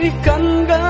ditaruhkan kau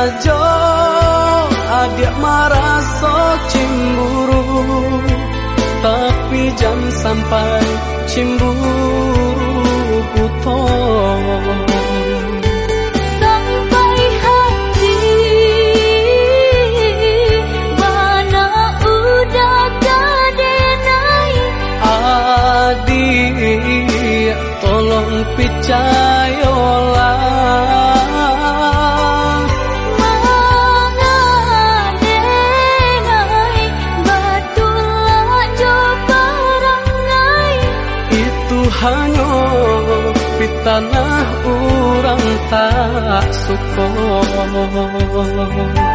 Saja adik so cemburu. Tapi jangan sampai cemburu 哈。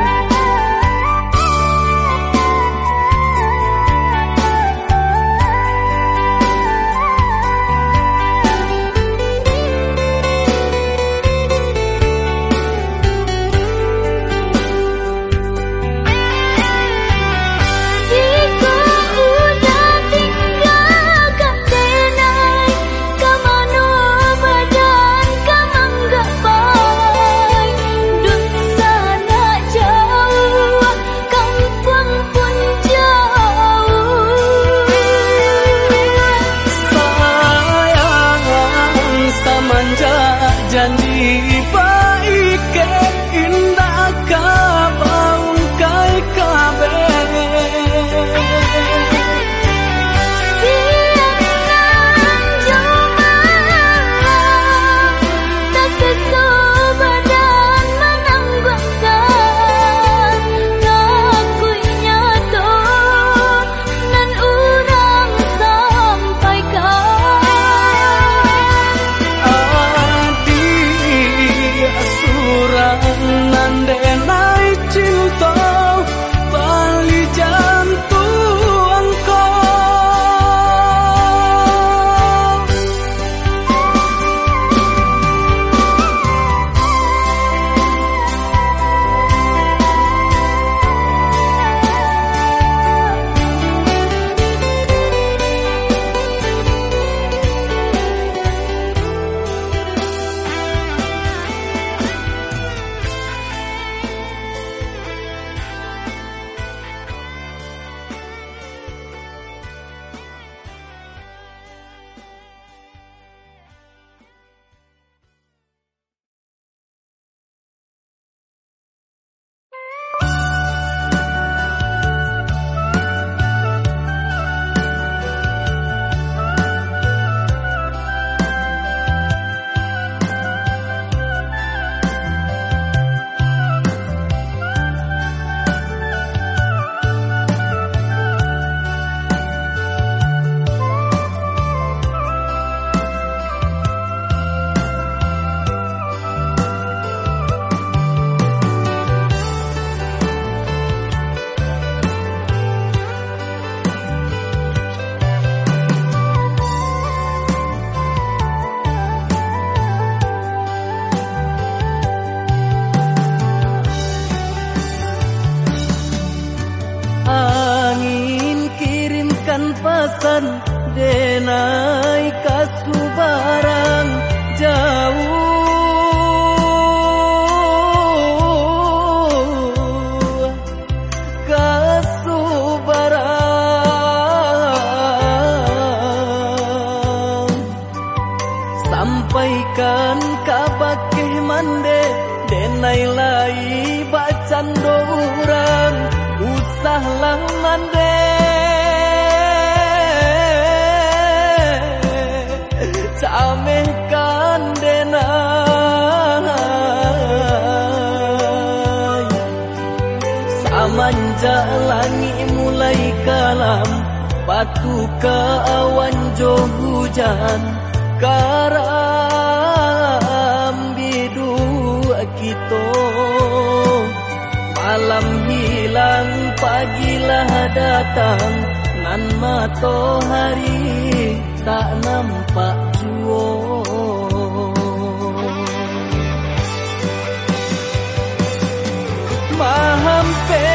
Denai lai bacan dorang usah lang mande Camehkan denai Samanja langit mulai kalam Batu ke awan jo hujan Karam hilang pagilah datang Nan matahari tak nampak juo Mahampir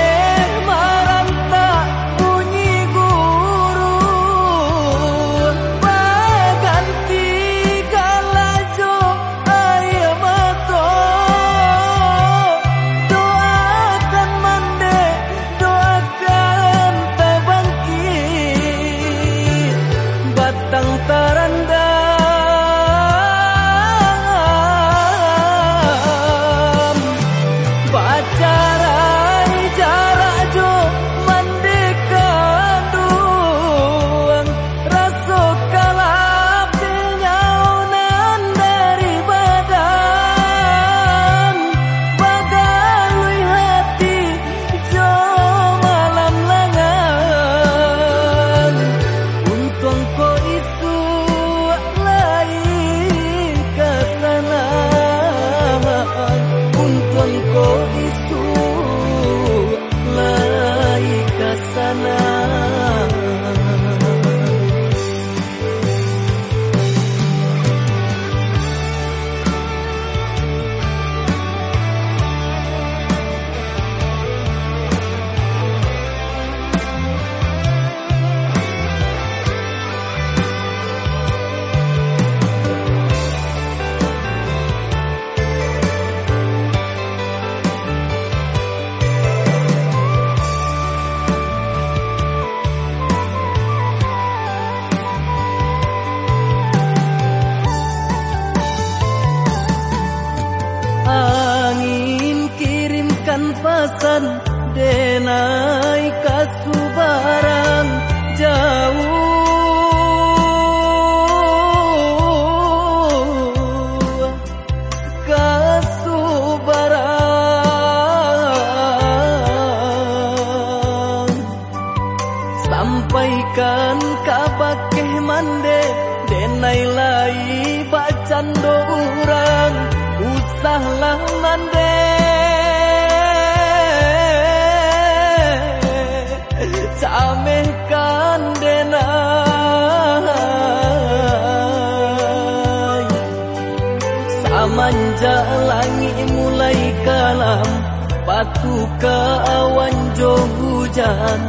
Ke awan jo hujan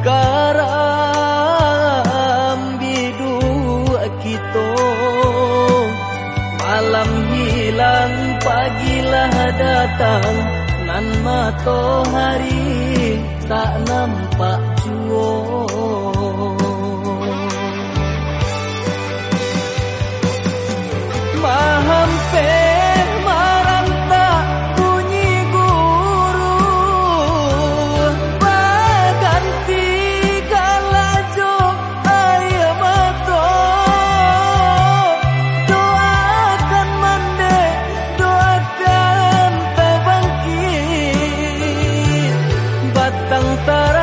Karam bidu kita Malam hilang pagilah datang Nan matahari tak nampak 等等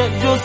việc dù